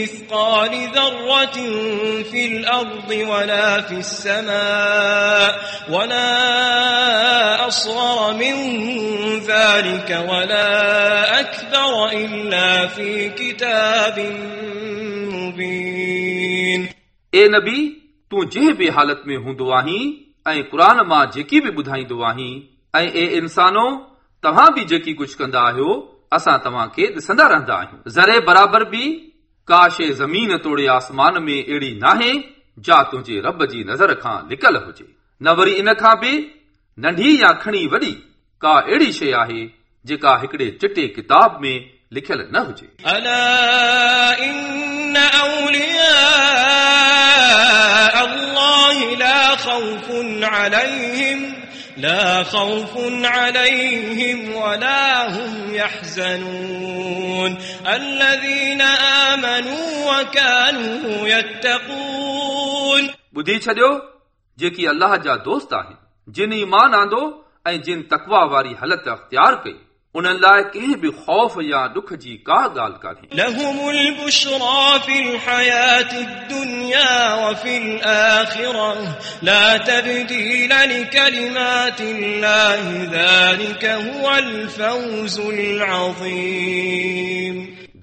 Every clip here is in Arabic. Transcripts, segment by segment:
مثقال ذرة في الأرض ولا في السماء ولا أصغر من ذلك ولا أكبر إلا في كتاب مبين ए नबी तूं जंहिं बि हालत में हूंदो आहीं ऐं क़ुर मां जेकी बि ॿुधाईंदो आहीं ऐं ए इंसानो तव्हां बि जेकी कुझु कंदा आहियो असां तव्हां खे ॾिसंदा रहंदा आहियूं ज़रे बराबर बि ڪا شيءِ زمين توڙي آسمان ۾ اهڙي ناهي جا تنهنجي رب جي نظر کان لڪل هجي. نه وري ان کان به ننڍي يا کڻي وڏي ڪا اهڙي شيءِ آهي جيڪا هڪڙي چٽي ڪتاب ۾ لکيل نه هجي لا خوف عليهم لا خوف عليهم ولا هم يحزنون الذين آمنوا وكانوا يتقون ॿुधी छॾियो जेकी अलाह जा दोस्त आहिनि जिन ईमान आंदो ऐं जिन तकवा वारी हालत अख़्तियार कई उन्हनि लाइ कंहिं बि ख़ौफ़ या ॾुख जी का ॻाल्हि कान्हे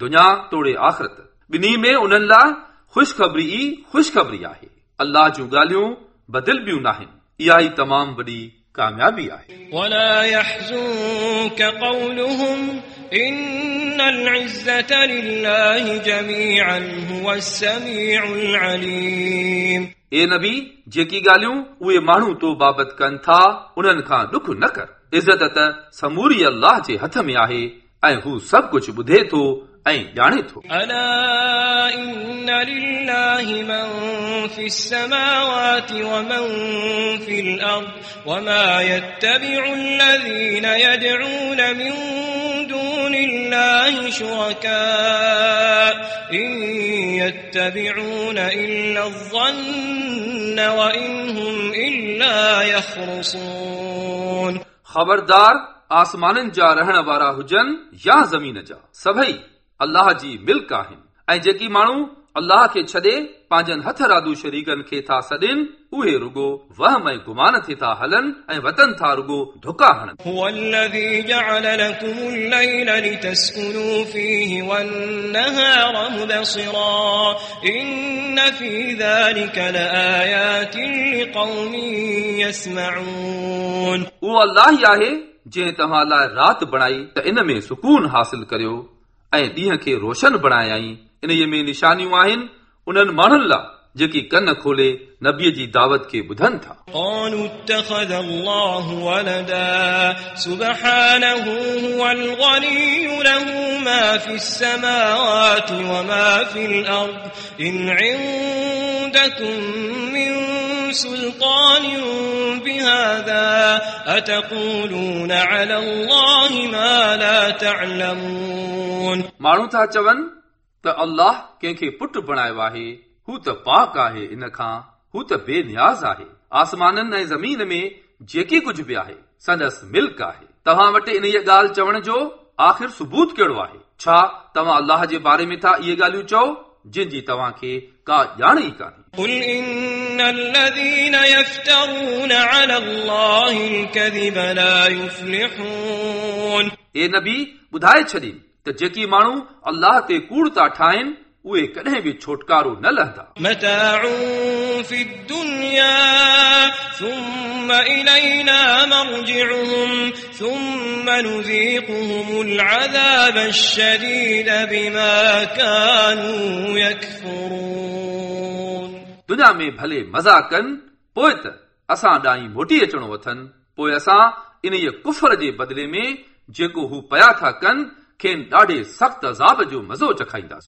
दुनिया तोड़े आख़िरत ॿिन्ही में उन्हनि लाइ ख़ुशख़बरी ई ख़ुशख़बरी आहे अलाह जूं ॻाल्हियूं बदिल ॿियूं नाहिनि इहा ई तमामु वॾी कामयाबी आहे ولا يحزنك قولهم إن العزة لله جميعا هو السميع العليم ए नबी जेकी ॻाल्हियूं उहे माण्हू तो बाबति कनि था उन्हनि खां ॾुख न कर इज़त त समूरी अलाह जे हथ में आहे ऐं हू सभु कुझु ॿुधे थो ऐं ॼाणे थो ألا إن لله من في السماوات ومن في الأرض وما يتبع الذين يدعون من دون الله شركاء إن يتبعون إلا الظن وإن هم إلا يخرصون ख़बरदार आसमाननि जा रहण वारा हुजनि या ज़मीन जा सभई अलाह जी मिल्क आहिनि ऐं जेकी माण्हू अलाह खे छॾे पंहिंजनि हथ रादू शरीकनि खे था सॾनि उहे रुगो वहम ऐं गुमान ते था हलनि ऐं वतन था रुगो धुका हणनि उहो अलाह ई आहे जंहिं तव्हां लाइ राति बणाई त इन में सुकून हासिल करियो ऐं ॾींहं खे रोशन बणायाई इन में निशानियूं आहिनि उन्हनि माण्हुनि लाइ जेकी कन खोले नबीअ जी दावत खे ॿुधनि था قالوا اتخذ الله ولدا سبحانه هو الغني له ما في السماوات وما في الأرض إن عندكم من سلطان بهذا أتقولون على الله ما لا تعلمون माण्हू था चवनि त अल्लाह कंहिंखे पुटु बणायो आहे हू त पाक आहे इन खां हू त बेनियाज़ आहे आसमाननि ऐं ज़मीन में जेकी कुझु बि आहे संदसि मिल्क आहे तव्हां वटि इन इहा ॻाल्हि चवण जो आख़िर सबूत कहिड़ो आहे छा तव्हां अलाह जे बारे में था इहे ॻाल्हियूं चओ जिन जी तव्हां खे का ॼाण ई कान्हे قل إن الذين يفترون على الله الكذب لا يفلحون ए नबी ॿुधाए छॾी त जेकी माण्हू अलाह ते कूड़ था ठाहिनि उहे कॾहिं बि छोटकारो न लहंदा متاع في الدنيا ثم إلينا مرجعهم ثم نذيقهم العذاب الشديد بما كانوا يكفرون दुनिया में भले मज़ा कनि पोइ त असां ॾांहीं मोटी अचणो अथनि पोइ असां इन कुफर जे बदिले में जेको हू पया था कनि کين ڏاڍي سخت عذاب جو مزو چکائينداسين